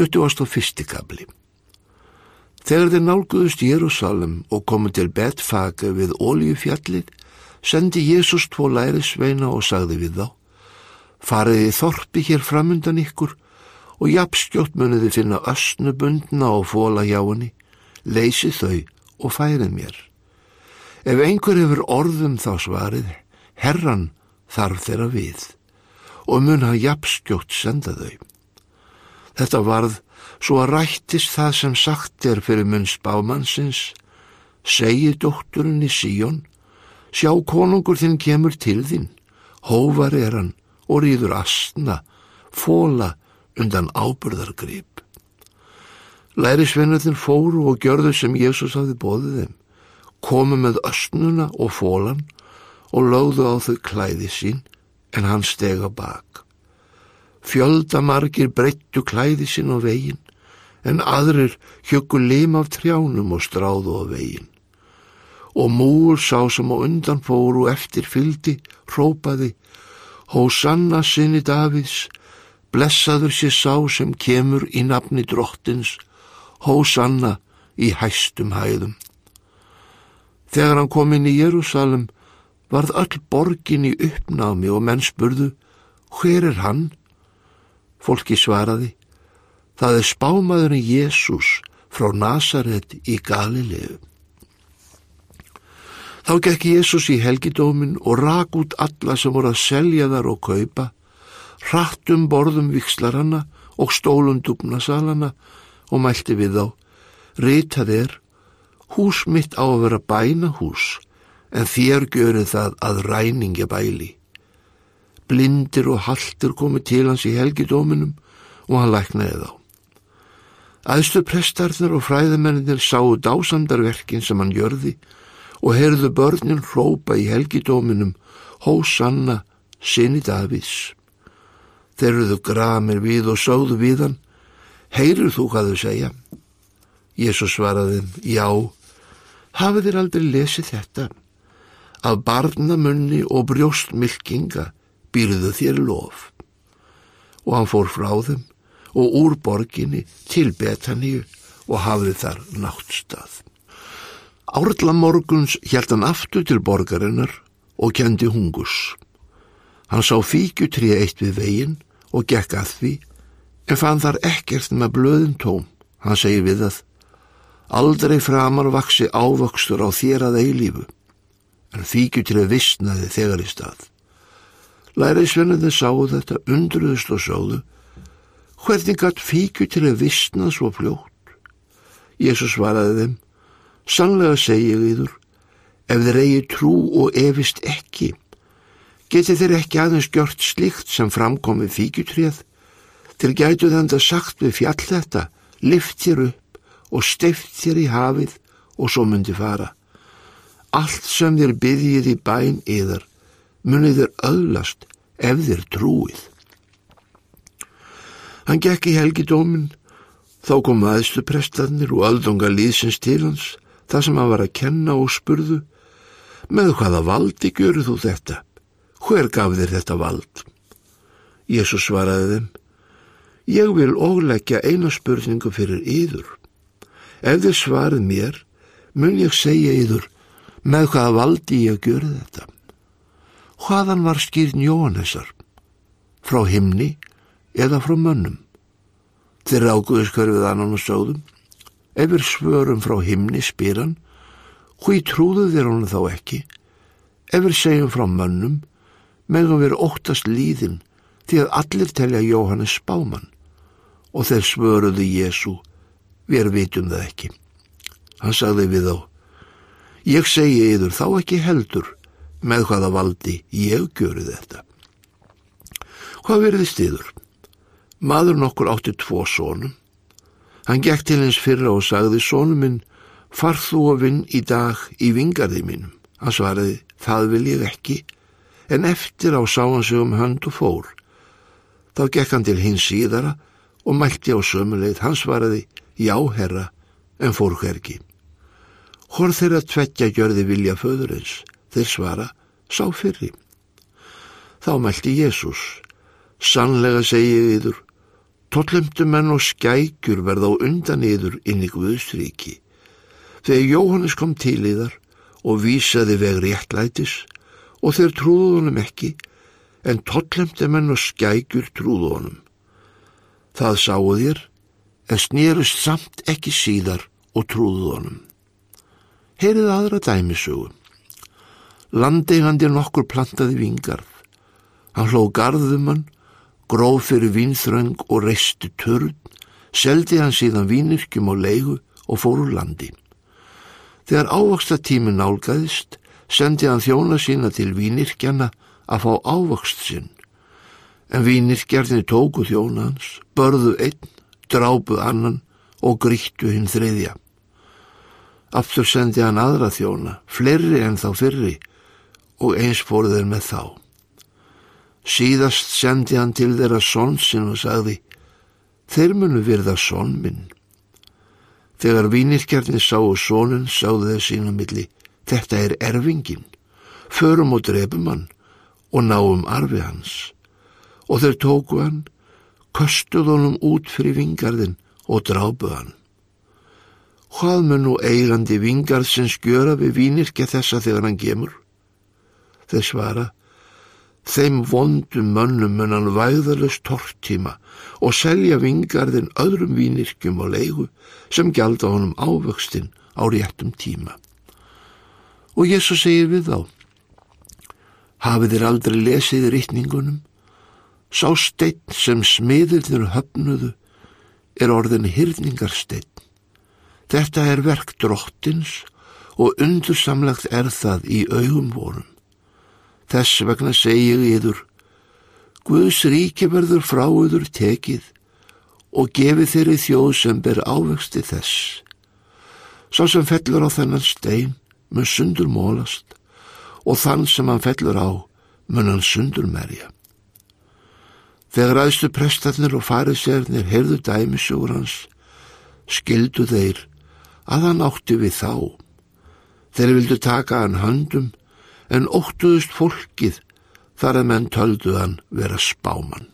21. kabli Þegar þeir nálguðust Jérúsalem og komu til Betfage við Óljufjallið, sendi Jésús tvo lærisveina og sagði við þá, fariði þorpi hér framundan ykkur og jafnskjótt muniði finna össnubundna og fóla hjá henni, leysi þau og færið mér. Ef einhver hefur orðum þá svarið, herran þarf þeirra við og mun hafa jafnskjótt senda þau. Þetta varð svo að rættist það sem sagt er fyrir munn spámannsins, segi dótturinn í síjón, sjá konungur þinn kemur til þín, hóvar er hann og rýður astna, fóla undan ábyrðargrip. Lærisvennarðin fóru og gjörðu sem Jésús hafði bóðið þeim, komu með östnuna og fólan og lögðu á þau klæði sín en hann stega bak. Fjöldamargir breyttu klæði sín á veginn en aðrir hjökku lim af trjánum og stráðu á veginn. Og múur sá sem á undan fóru eftir fyldi, rópaði, Hósanna sinni Davids, blessaður sé sá sem kemur í nafni drottins, Hósanna í hæstum hæðum. Þegar hann kom inn í Jérúsalem varð öll borgin í uppnámi og menn spurðu, hver er hann? Fólki svaraði, það er spámaðurinn Jésús frá Nazaret í Galilegu. Þá gekk Jésús í helgidómin og rak út alla sem voru að selja þar og kaupa, hrattum borðum vikslaranna og stólum dugnasalana og mælti við þá, ritað er, hús mitt á að vera bæna hús, en þér görið það að ræningja bæli. Blindir og haldur komið til hans í helgidóminum og hann læknaði þá. Æðstu prestarnir og fræðamennir sáu dásamdarverkin sem hann gjörði og heyrðu börnin hrópa í helgidóminum Hósanna, sinni Davís. Þeir eruðu gramir við og sáðu við hann, heyrur þú hvað þau segja? Jésús svaraði, já, hafið þér aldrei lesið þetta? Af barnamunni og brjóstmylkinga býrðu þér lof. Og hann fór frá þeim og úr borginni til Betaníu og hafði þar náttstað. Árla morguns hjælt hann aftur til borgarinnar og kendi hungus. Hann sá fíkjutri eitt við veginn og gekk að því en fann þar ekkert með blöðin tóm. Hann segi við að aldrei framar vaksi ávöxtur á þér að eilífu en fíkjutri vissnaði þegar í stað. Læriðsvenniði sáu þetta undruðust og sáðu hvernig gatt fíkjutri vissnað svo fljótt. Jésús svaraði þeim Sannlega segi ég yður, ef þeir eigi trú og efist ekki, geti þeir ekki aðeins gjört slikt sem framkomi fíkjutrið, til gætu þenda sagt við fjall þetta, lift þér upp og steift þér í hafið og svo myndi fara. Allt sem þér byggjið í bæn yðar, munið þér öðlast ef þér trúið. Hann gekk í helgidómin, þá kom aðstu prestarnir og öldunga líðsins til hans, það sem hann var að kenna og spurðu, með hvaða valdi görðu þú þetta? Hver gaf þér þetta vald? Jésús svaraði þeim, ég vil óleggja eina spurningu fyrir yður. Ef þið svarið mér, mun ég segja yður, með hvaða valdi ég görðu þetta? Hvaðan var skýrn Jóhannesar? Frá himni eða frá mönnum? Þeir águðis hverfið annan og sáðum, Ef við svörum frá himni spyran, hví trúðu þér honum þá ekki? Ef við segjum frá mönnum, meðan við óttast líðin því að allir telja Jóhannes spáman og þeir svöruðu Jésu, við vitum það ekki. Hann sagði við þá, ég segi yður þá ekki heldur með hvaða valdi ég göru þetta. Hvað verðist yður? Maður nokkur átti tvo sónum Hann gekk til hins fyrra og sagði, Sónu minn, farð þú að vinn í dag í vingarði mínum. Hann svaraði, það vil ég ekki, en eftir á sá hann sig um hönd og fór. Þá gekk hann til hins síðara og mælti á sömuleið. Hann svaraði, já herra, en fór hverki. Hór þeirra tveggja gjörði vilja föðurins. Þeir svara, sá fyrri. Þá mælti Jésús, sannlega segi yfir, Tóllemdumenn og skækjur verða á undan yður inn í Guðsríki. Þegar Jóhannes kom til yðar og vísaði veg réttlætis og þeir trúðu honum ekki, en tóllemdumenn og skækjur trúðu honum. Það sáu þér, en snýrust samt ekki síðar og trúðu honum. Heyrið aðra dæmisögum. Landeigandi nokkur plantaði vingarð. Hann hló garðumann, gróf fyrir vínþröng og reisti törn, seldi hann síðan vínirkjum á leigu og fór úr landi. Þegar ávaksta tími nálgæðist, sendi hann þjóna sína til vínirkjana að fá ávakst sinn. En vínirkjarnir tóku þjóna hans, börðu einn, drápu annan og grýttu hinn þriðja. Aftur sendi hann aðra þjóna, fleiri en þá fyrri, og eins fóru þeir með þá. Síðast sendi hann til þeirra sonsinn og sagði, þeir munu virða sonn minn. Þegar vínirkjarnir sáu sonin, sáðu þeir sína milli, þetta er erfingin, förum og drefum hann og náum arfi hans. Og þeir tóku hann, köstuð honum út fyrir vingarðin og drápuð hann. Hvað mun nú eigandi vingarð sem skjöra við vínirkja þessa þegar hann gemur? Þeir svara, þeim vondum mönnum mun hann væðalust tortíma og selja vingarðin öðrum vínirkjum og leigu sem gjalda honum ávöxtin á réttum tíma. Og Jésu segir við þá, hafið þér aldrei lesið rittningunum, sá steinn sem smiðirnir höfnuðu er orðin hyrningarsteinn. Þetta er verk drottins og undursamlegt er það í augum vorum. Þess vegna segi ég yður, Guðs ríki verður frá yður tekið og gefi þeirri þjóð sem ber ávexti þess. Sá sem fellur á þennan stein mun sundur mólast og þann sem hann fellur á mun hann sundur merja. Þegar aðstu prestarnir og farisernir heyrðu dæmisjóður hans, skildu þeir að hann átti við þá. Þeir vildu taka hann höndum en óttuðust fólkið þar að menn töldu hann vera spáman.